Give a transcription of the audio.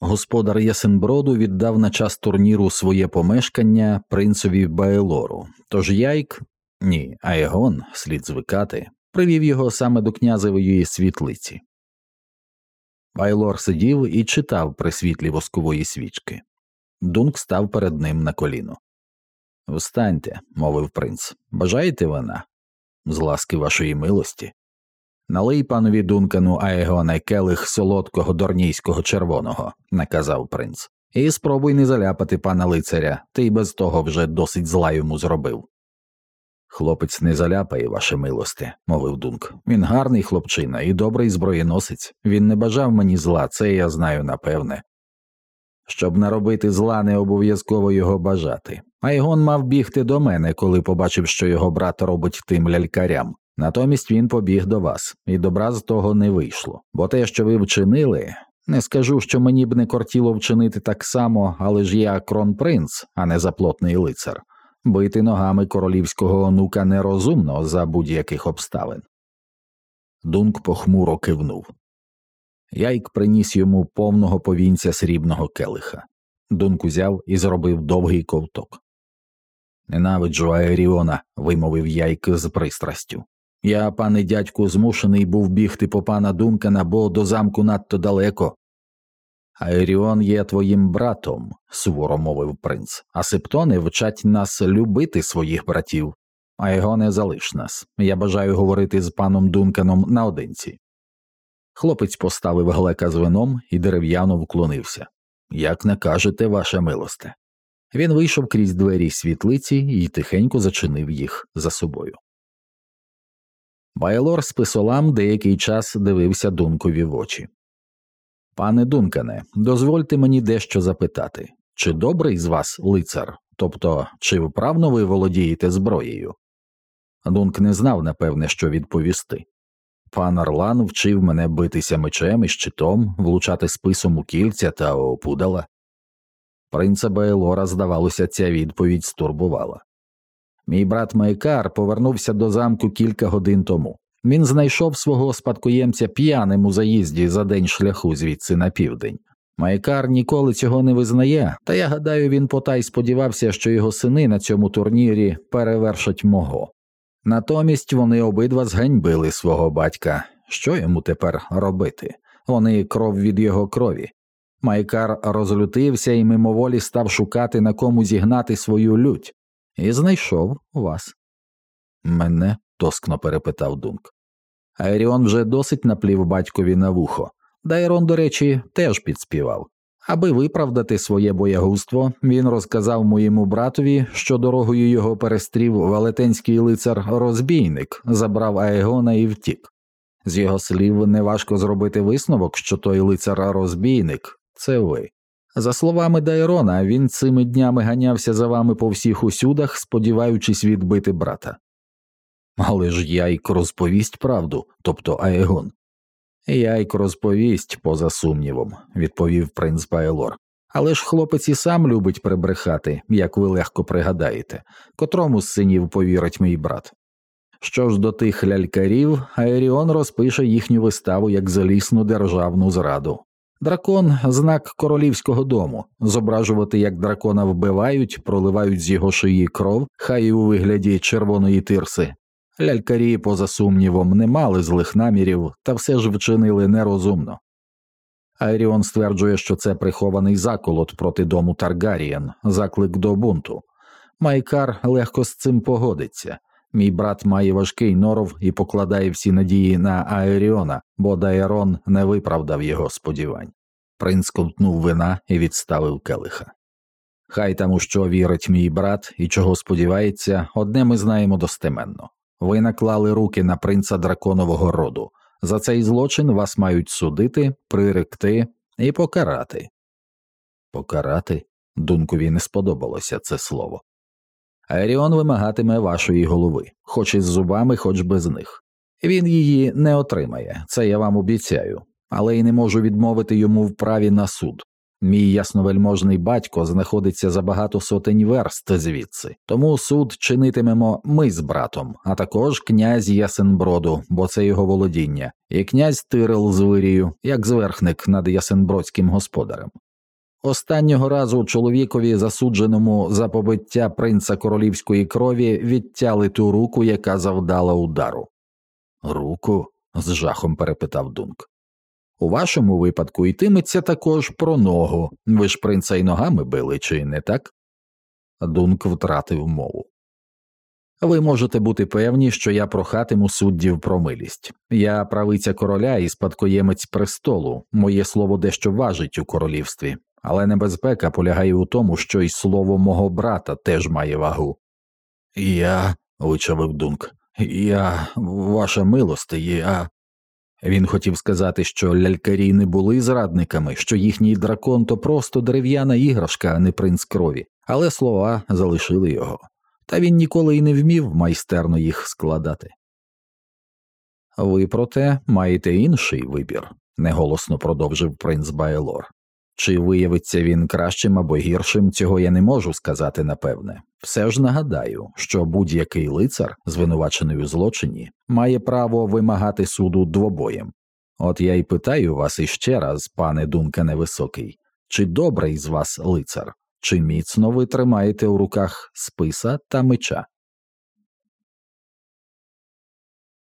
Господар Ясенброду віддав на час турніру своє помешкання принцові Байлору, тож Яйк, ні, Аегон, слід звикати, привів його саме до князевої світлиці. Байлор сидів і читав при світлі воскової свічки. Дунк став перед ним на коліно. Встаньте, мовив принц. Бажаєте вина? З ласки вашої милості. Налий панові Дункану Аегоне келих солодкого дорнійського червоного, наказав принц, і спробуй не заляпати пана лицаря, ти й без того вже досить зла йому зробив. Хлопець не заляпає, ваше милосте, мовив Дунк. Він гарний хлопчина і добрий зброєносець. Він не бажав мені зла, це я знаю напевне. Щоб наробити зла, не обов'язково його бажати. Айгон мав бігти до мене, коли побачив, що його брат робить тим лялькарям. Натомість він побіг до вас, і добра з того не вийшло. Бо те, що ви вчинили, не скажу, що мені б не кортіло вчинити так само, але ж я кронпринц, а не заплотний лицар. Бити ногами королівського онука нерозумно за будь-яких обставин. Дунк похмуро кивнув. Яйк приніс йому повного повінця срібного келиха. Дунк узяв і зробив довгий ковток. Ненавиджу Аеріона, вимовив Яйк з пристрастю. Я, пане дядьку, змушений був бігти по пана Дункана, бо до замку надто далеко. Аеріон є твоїм братом, суворо мовив принц, а септони вчать нас любити своїх братів, а його не залиш нас. Я бажаю говорити з паном Дунканом наодинці. Хлопець поставив глека з вином і дерев'яно вклонився. Як накажете, ваша милосте. Він вийшов крізь двері світлиці і тихенько зачинив їх за собою. Байлор писолам деякий час дивився Дункові в очі. Пане Дункане, дозвольте мені дещо запитати чи добрий з вас лицар, тобто чи вправно ви володієте зброєю? Дунк не знав, напевне, що відповісти. Пан Орлан вчив мене битися мечем і щитом, влучати списом у кільця та опудала. Принца Байлора, здавалося, ця відповідь стурбувала. Мій брат Майкар повернувся до замку кілька годин тому. Він знайшов свого спадкоємця п'яним у заїзді за день шляху звідси на південь. Майкар ніколи цього не визнає, та я гадаю, він потай сподівався, що його сини на цьому турнірі перевершать мого. Натомість вони обидва зганьбили свого батька. Що йому тепер робити? Вони кров від його крові. Майкар розлютився і мимоволі став шукати на кому зігнати свою лють, і знайшов вас. Мене тоскно перепитав Дунк. Айріон вже досить наплів батькові на вухо. Дайрон, до речі, теж підспівав. Аби виправдати своє боягузтво, він розказав моєму братові, що дорогою його перестрів велетенський лицар розбійник, забрав Аегона і втік. З його слів, неважко зробити висновок, що той лицар розбійник це ви. За словами Дайрона, він цими днями ганявся за вами по всіх усюдах, сподіваючись відбити брата. Але ж Яйк розповість правду, тобто Аегон. Яйк розповість, поза сумнівом, відповів принц Байлор. Але ж хлопець і сам любить прибрехати, як ви легко пригадаєте, котрому з синів повірить мій брат. Що ж до тих лялькарів, Аеріон розпише їхню виставу як залісну державну зраду. Дракон знак королівського дому, зображувати, як дракона вбивають, проливають з його шиї кров, хай і у вигляді червоної тирси, Лялькарі, поза сумнівом, не мали злих намірів та все ж вчинили нерозумно. Айріон стверджує, що це прихований заколот проти дому Таргарієн, заклик до бунту. Майкар легко з цим погодиться. Мій брат має важкий норов і покладає всі надії на Аеріона, бо Дайрон не виправдав його сподівань. Принц ковтнув вина і відставив келиха. Хай там у що вірить мій брат і чого сподівається, одне ми знаємо достеменно. Ви наклали руки на принца драконового роду. За цей злочин вас мають судити, приректи і покарати. Покарати? Дункові не сподобалося це слово. Аріон вимагатиме вашої голови, хоч із зубами, хоч без них. Він її не отримає, це я вам обіцяю, але й не можу відмовити йому в праві на суд. Мій ясновельможний батько знаходиться за багато сотень верст звідси, тому суд чинитимемо ми з братом, а також князь Ясенброду, бо це його володіння, і князь Тирил з Вирію, як зверхник над Ясенбродським господарем. Останнього разу чоловікові, засудженому за побиття принца королівської крові, відтяли ту руку, яка завдала удару. Руку? з жахом перепитав Дунк. У вашому випадку йтиметься також про ногу. Ви ж принца й ногами били, чи не так? Дунк втратив мову. Ви можете бути певні, що я прохатиму суддів про милість. Я правиця короля і спадкоємець престолу, моє слово дещо важить у королівстві, але небезпека полягає у тому, що й слово мого брата теж має вагу. Я, вичавив Дунк, я, ваша милость, я. Він хотів сказати, що лялькарі не були зрадниками, що їхній дракон то просто дерев'яна іграшка, а не принц крові, але слова залишили його, та він ніколи й не вмів майстерно їх складати. Ви, проте, маєте інший вибір, неголосно продовжив принц Байлор. Чи виявиться він кращим або гіршим, цього я не можу сказати напевне. Все ж нагадаю, що будь-який лицар, звинувачений у злочині, має право вимагати суду двобоєм. От я й питаю вас іще раз, пане Дункане Високий, чи добрий з вас лицар, чи міцно ви тримаєте у руках списа та меча?